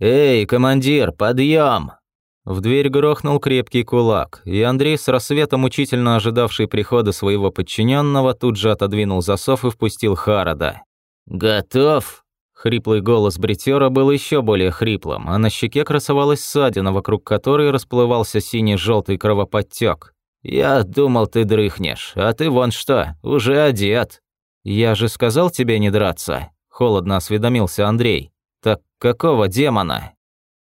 «Эй, командир, подъем!» В дверь грохнул крепкий кулак, и Андрей с рассветом, мучительно ожидавший прихода своего подчиненного, тут же отодвинул засов и впустил Харада. «Готов?» Хриплый голос бритера был еще более хриплым, а на щеке красовалась ссадина, вокруг которой расплывался синий-желтый кровоподтек. «Я думал, ты дрыхнешь, а ты вон что, уже одет». «Я же сказал тебе не драться», – холодно осведомился Андрей. «Так какого демона?»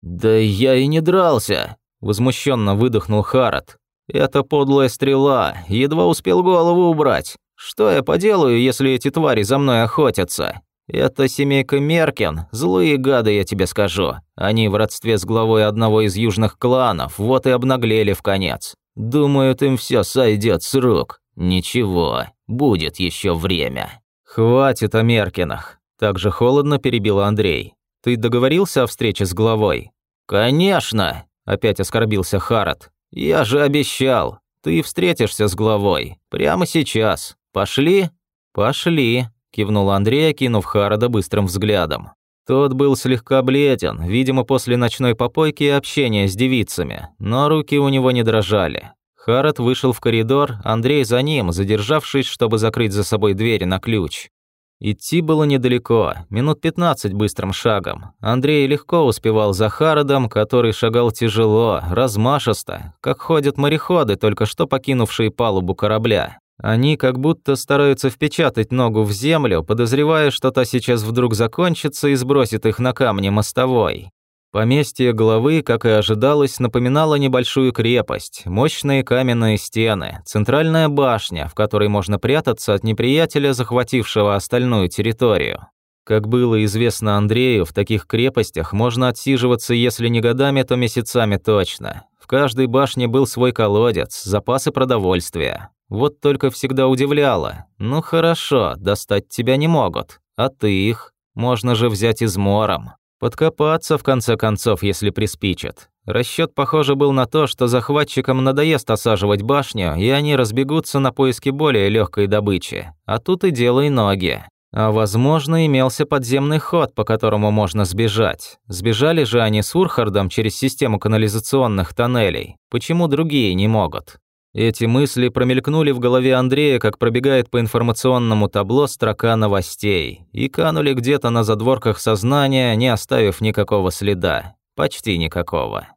«Да я и не дрался», – возмущенно выдохнул Харат. «Это подлая стрела, едва успел голову убрать. Что я поделаю, если эти твари за мной охотятся? Это семейка Меркин, злые гады, я тебе скажу. Они в родстве с главой одного из южных кланов, вот и обнаглели в конец. Думают, им все сойдет с рук. Ничего, будет еще время». «Хватит о Меркинах», – также холодно перебил Андрей. «Ты договорился о встрече с главой?» «Конечно!» – опять оскорбился Харат. «Я же обещал. Ты встретишься с главой. Прямо сейчас. Пошли?» «Пошли», – кивнул Андрей, окинув Харада быстрым взглядом. Тот был слегка бледен, видимо, после ночной попойки и общения с девицами, но руки у него не дрожали. Харат вышел в коридор, Андрей за ним, задержавшись, чтобы закрыть за собой двери на ключ. Идти было недалеко, минут пятнадцать быстрым шагом. Андрей легко успевал за Хародом, который шагал тяжело, размашисто, как ходят мореходы, только что покинувшие палубу корабля. Они как будто стараются впечатать ногу в землю, подозревая, что та сейчас вдруг закончится и сбросит их на камни мостовой. Поместье главы, как и ожидалось, напоминало небольшую крепость, мощные каменные стены, центральная башня, в которой можно прятаться от неприятеля, захватившего остальную территорию. Как было известно Андрею, в таких крепостях можно отсиживаться, если не годами, то месяцами точно. В каждой башне был свой колодец, запасы продовольствия. Вот только всегда удивляло. Ну хорошо, достать тебя не могут, а ты их. Можно же взять измором. Подкопаться, в конце концов, если приспичат. Расчет, похоже, был на то, что захватчикам надоест осаживать башню, и они разбегутся на поиски более легкой добычи. А тут и дело и ноги. А возможно, имелся подземный ход, по которому можно сбежать. Сбежали же они с Урхардом через систему канализационных тоннелей. Почему другие не могут? Эти мысли промелькнули в голове Андрея, как пробегает по информационному табло строка новостей, и канули где-то на задворках сознания, не оставив никакого следа. Почти никакого.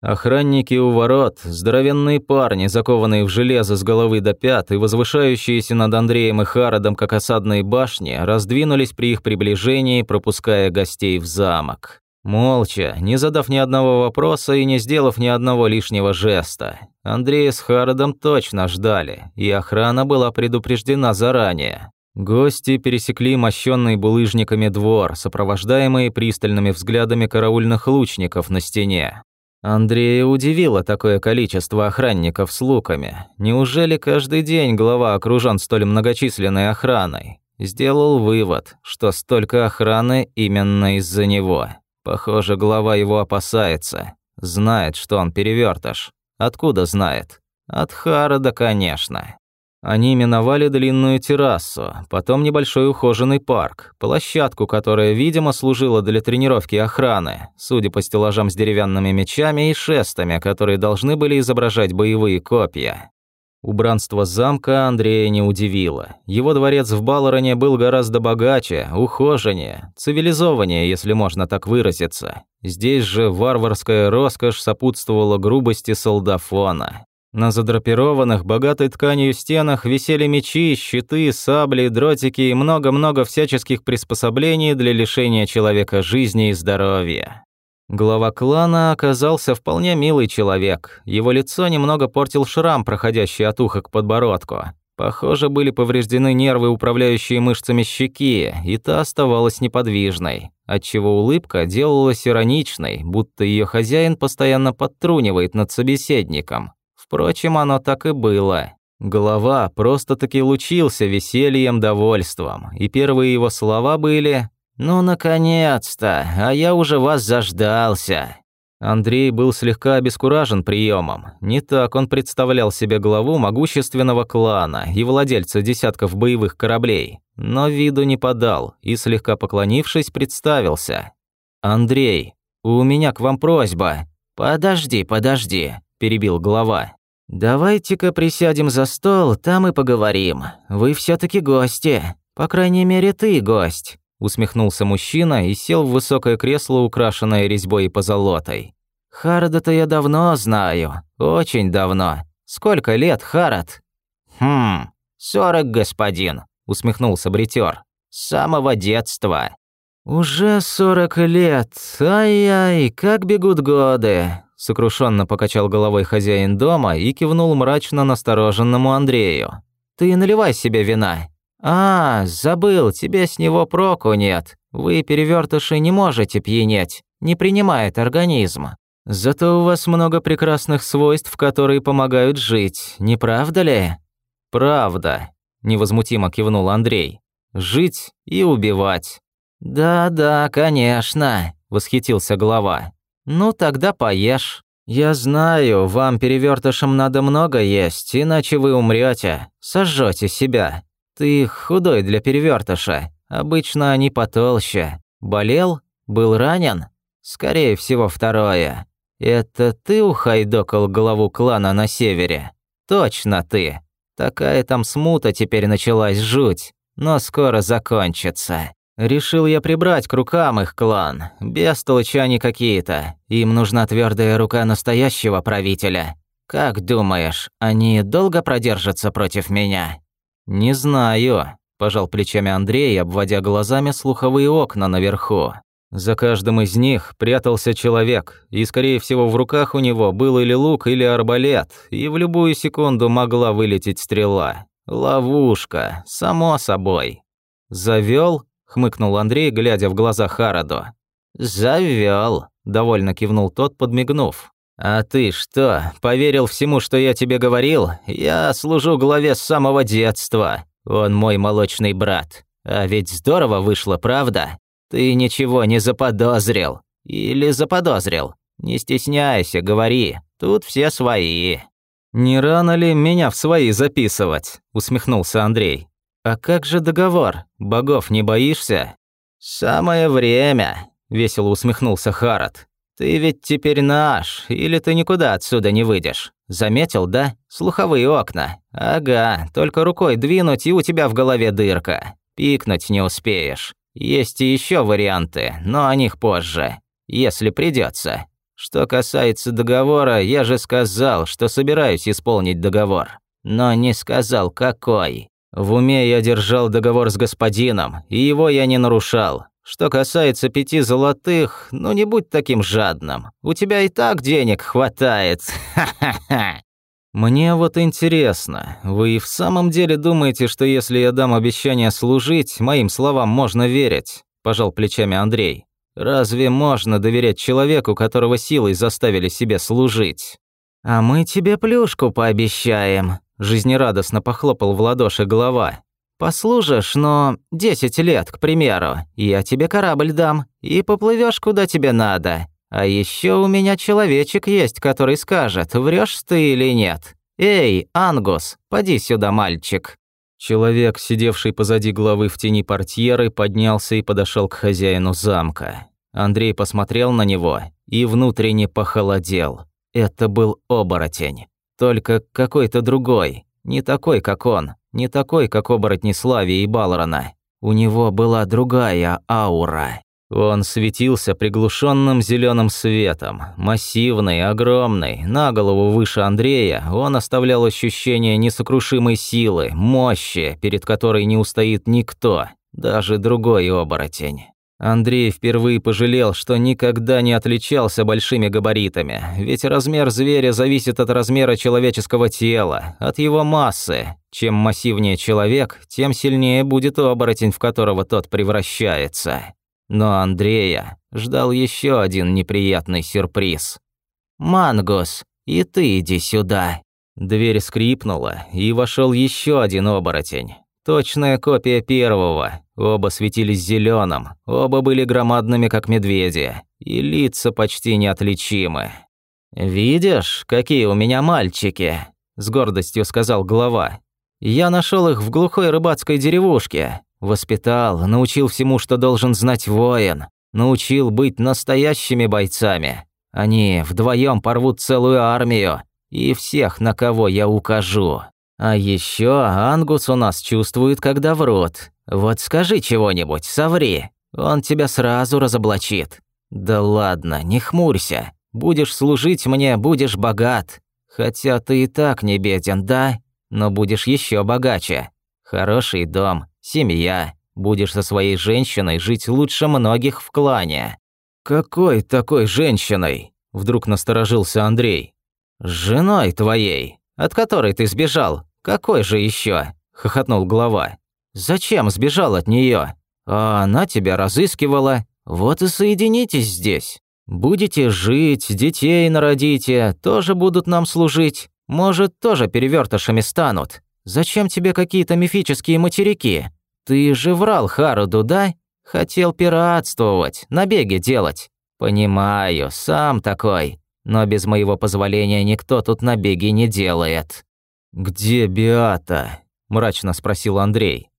Охранники у ворот, здоровенные парни, закованные в железо с головы до пят и возвышающиеся над Андреем и Хародом, как осадные башни, раздвинулись при их приближении, пропуская гостей в замок. Молча, не задав ни одного вопроса и не сделав ни одного лишнего жеста. Андрея с Хародом точно ждали, и охрана была предупреждена заранее. Гости пересекли мощенный булыжниками двор, сопровождаемые пристальными взглядами караульных лучников на стене. Андрея удивило такое количество охранников с луками. Неужели каждый день глава окружен столь многочисленной охраной? Сделал вывод, что столько охраны именно из-за него. Похоже, глава его опасается. Знает, что он перевертыш. Откуда знает? От Харада, конечно. Они миновали длинную террасу, потом небольшой ухоженный парк, площадку, которая, видимо, служила для тренировки охраны, судя по стеллажам с деревянными мечами и шестами, которые должны были изображать боевые копья. Убранство замка Андрея не удивило. Его дворец в Баллароне был гораздо богаче, ухоженнее, цивилизованнее, если можно так выразиться. Здесь же варварская роскошь сопутствовала грубости солдафона. На задрапированных богатой тканью стенах висели мечи, щиты, сабли, дротики и много-много всяческих приспособлений для лишения человека жизни и здоровья. Глава клана оказался вполне милый человек. Его лицо немного портил шрам, проходящий от уха к подбородку. Похоже, были повреждены нервы, управляющие мышцами щеки, и та оставалась неподвижной, отчего улыбка делалась ироничной, будто ее хозяин постоянно подтрунивает над собеседником. Впрочем, оно так и было. Голова просто-таки лучился весельем, довольством, и первые его слова были «Ну, наконец-то! А я уже вас заждался!» Андрей был слегка обескуражен приемом. Не так он представлял себе главу могущественного клана и владельца десятков боевых кораблей, но виду не подал и, слегка поклонившись, представился. «Андрей, у меня к вам просьба». «Подожди, подожди», – перебил глава. «Давайте-ка присядем за стол, там и поговорим. Вы все таки гости. По крайней мере, ты гость», – усмехнулся мужчина и сел в высокое кресло, украшенное резьбой и позолотой. «Харада-то я давно знаю. Очень давно. Сколько лет, Харад?» «Хм, сорок, господин», – усмехнулся бритер. «С самого детства». «Уже сорок лет. Ай-яй, как бегут годы сокрушенно покачал головой хозяин дома и кивнул мрачно настороженному Андрею. Ты наливай себе вина. А, забыл, тебе с него проку нет. Вы перевертыши не можете пьянеть, не принимает организм. Зато у вас много прекрасных свойств, которые помогают жить, не правда ли? Правда, невозмутимо кивнул Андрей. Жить и убивать. Да-да, конечно, восхитился глава. «Ну, тогда поешь. Я знаю, вам, перевертышам, надо много есть, иначе вы умрете, сожжете себя. Ты худой для перевертыша. Обычно они потолще. Болел? Был ранен? Скорее всего, второе. Это ты ухайдокал главу клана на севере? Точно ты. Такая там смута теперь началась жуть, но скоро закончится. Решил я прибрать к рукам их клан. Бестолочи они какие-то. Им нужна твердая рука настоящего правителя. Как думаешь, они долго продержатся против меня? Не знаю, пожал плечами Андрей, обводя глазами слуховые окна наверху. За каждым из них прятался человек, и, скорее всего, в руках у него был или лук, или арбалет, и в любую секунду могла вылететь стрела. Ловушка, само собой. Завел хмыкнул Андрей, глядя в глаза Хараду. Завёл, довольно кивнул тот, подмигнув. А ты что, поверил всему, что я тебе говорил? Я служу главе с самого детства. Он мой молочный брат. А ведь здорово вышло, правда? Ты ничего не заподозрил. Или заподозрил? Не стесняйся, говори. Тут все свои. Не рано ли меня в свои записывать? усмехнулся Андрей. «А как же договор? Богов не боишься?» «Самое время», – весело усмехнулся Харат. «Ты ведь теперь наш, или ты никуда отсюда не выйдешь? Заметил, да? Слуховые окна. Ага, только рукой двинуть, и у тебя в голове дырка. Пикнуть не успеешь. Есть и еще варианты, но о них позже, если придется. Что касается договора, я же сказал, что собираюсь исполнить договор, но не сказал, какой. В уме я держал договор с господином, и его я не нарушал. Что касается пяти золотых, ну не будь таким жадным. У тебя и так денег хватает. Ха-ха-ха. Мне вот интересно, вы и в самом деле думаете, что если я дам обещание служить, моим словам можно верить? Пожал плечами Андрей. Разве можно доверять человеку, которого силой заставили себе служить? А мы тебе плюшку пообещаем, Жизнерадостно похлопал в ладоши голова. «Послужишь, но десять лет, к примеру, я тебе корабль дам, и поплывешь куда тебе надо. А еще у меня человечек есть, который скажет, врешь ты или нет. Эй, Ангус, поди сюда, мальчик». Человек, сидевший позади главы в тени портьеры, поднялся и подошел к хозяину замка. Андрей посмотрел на него и внутренне похолодел. Это был оборотень. Только какой-то другой, не такой, как он, не такой, как оборотни Слави и Балрона. У него была другая аура. Он светился приглушенным зеленым светом, массивный, огромный, на голову выше Андрея, он оставлял ощущение несокрушимой силы, мощи, перед которой не устоит никто, даже другой оборотень. Андрей впервые пожалел, что никогда не отличался большими габаритами, ведь размер зверя зависит от размера человеческого тела, от его массы. Чем массивнее человек, тем сильнее будет оборотень, в которого тот превращается. Но Андрея ждал еще один неприятный сюрприз. «Мангус, и ты иди сюда». Дверь скрипнула, и вошел еще один оборотень. Точная копия первого. Оба светились зеленым, оба были громадными, как медведи, и лица почти неотличимы. «Видишь, какие у меня мальчики?» – с гордостью сказал глава. «Я нашел их в глухой рыбацкой деревушке. Воспитал, научил всему, что должен знать воин. Научил быть настоящими бойцами. Они вдвоем порвут целую армию и всех, на кого я укажу. А еще Ангус у нас чувствует, когда врут. Вот скажи чего-нибудь, соври, он тебя сразу разоблачит. Да ладно, не хмурься. Будешь служить мне, будешь богат. Хотя ты и так не беден, да? Но будешь еще богаче. Хороший дом, семья. Будешь со своей женщиной жить лучше многих в клане. Какой такой женщиной? Вдруг насторожился Андрей. С женой твоей, от которой ты сбежал. Какой же еще? хохотнул глава. Зачем сбежал от нее? А она тебя разыскивала. Вот и соединитесь здесь. Будете жить, детей народите, тоже будут нам служить. Может, тоже перевертышами станут. Зачем тебе какие-то мифические материки? Ты же врал Харуду, да? Хотел пиратствовать, набеги делать. Понимаю, сам такой. Но без моего позволения никто тут набеги не делает. Где Биата? мрачно спросил Андрей.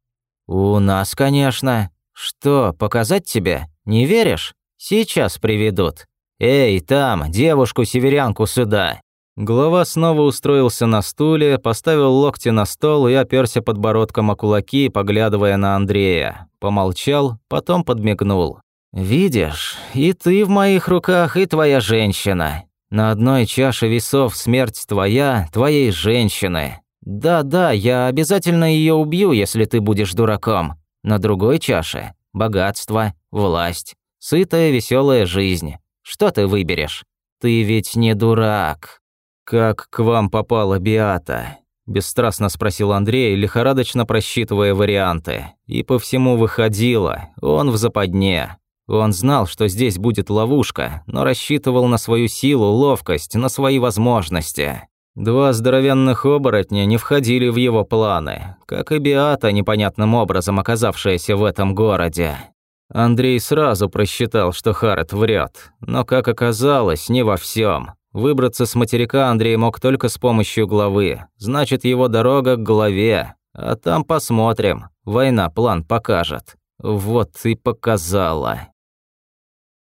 У нас, конечно. Что, показать тебе? Не веришь? Сейчас приведут. Эй, там, девушку-северянку сюда. Глава снова устроился на стуле, поставил локти на стол и оперся подбородком о кулаки, поглядывая на Андрея. Помолчал, потом подмигнул. «Видишь, и ты в моих руках, и твоя женщина. На одной чаше весов смерть твоя, твоей женщины. Да-да, я обязательно ее убью, если ты будешь дураком. На другой чаше – богатство, власть, сытая веселая жизнь. Что ты выберешь? Ты ведь не дурак». «Как к вам попала Биата?» – бесстрастно спросил Андрей, лихорадочно просчитывая варианты. И по всему выходило, он в западне. Он знал, что здесь будет ловушка, но рассчитывал на свою силу, ловкость, на свои возможности. Два здоровенных оборотня не входили в его планы, как и Биата, непонятным образом оказавшаяся в этом городе. Андрей сразу просчитал, что Харет врет, но, как оказалось, не во всем. Выбраться с материка Андрей мог только с помощью главы. Значит, его дорога к главе. А там посмотрим. Война план покажет. Вот и показала.